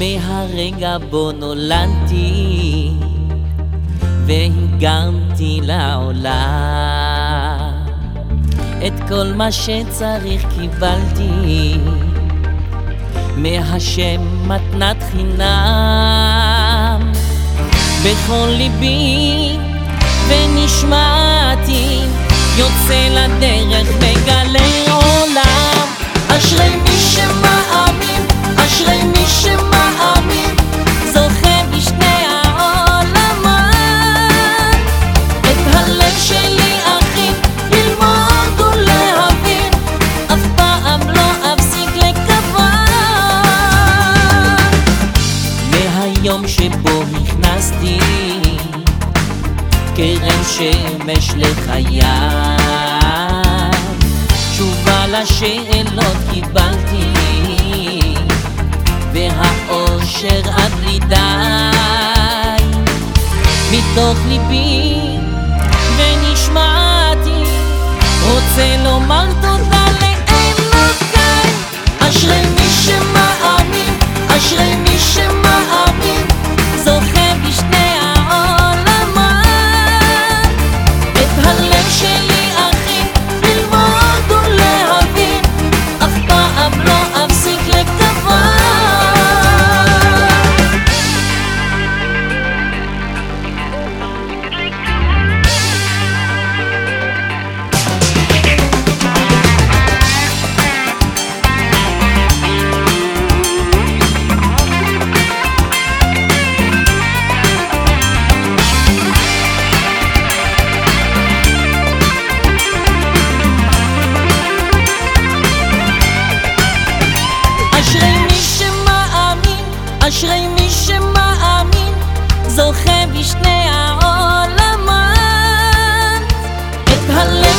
הרגע בו נולדתי והגרתי לעולם. את כל מה שצריך קיבלתי מהשם מתנת חינם. בכל ליבי ונשמעתי יוצא לדרך מהיום שבו נכנסתי קרן שמש לחיי תשובה לשאלות קיבלתי והאושר עד בלי די מתוך ליבי ונשמעתי רוצה לומר משני העולמות. את הלב